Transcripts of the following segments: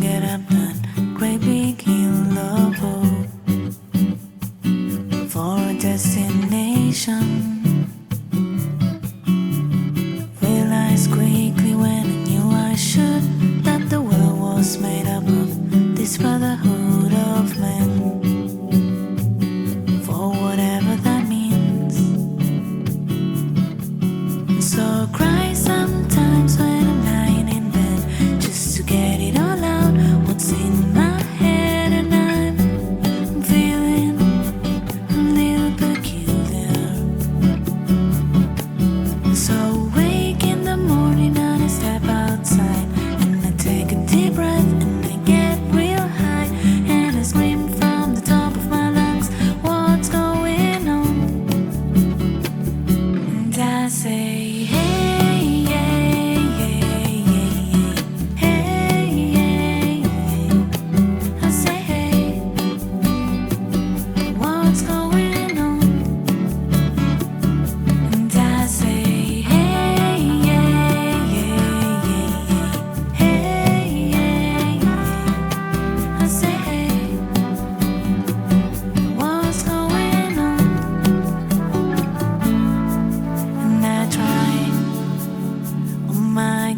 get up dan great big yellow boat For a destination. Realized quickly when I knew I should That the world was made up of this brotherhood.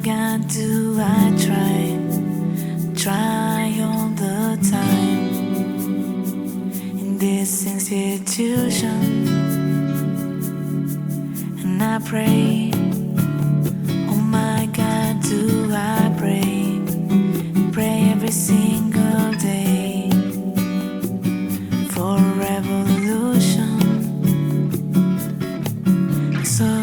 God do I try, try all the time. In this institution? And I pray, oh my God, do I pray, pray every single day. For revolution. So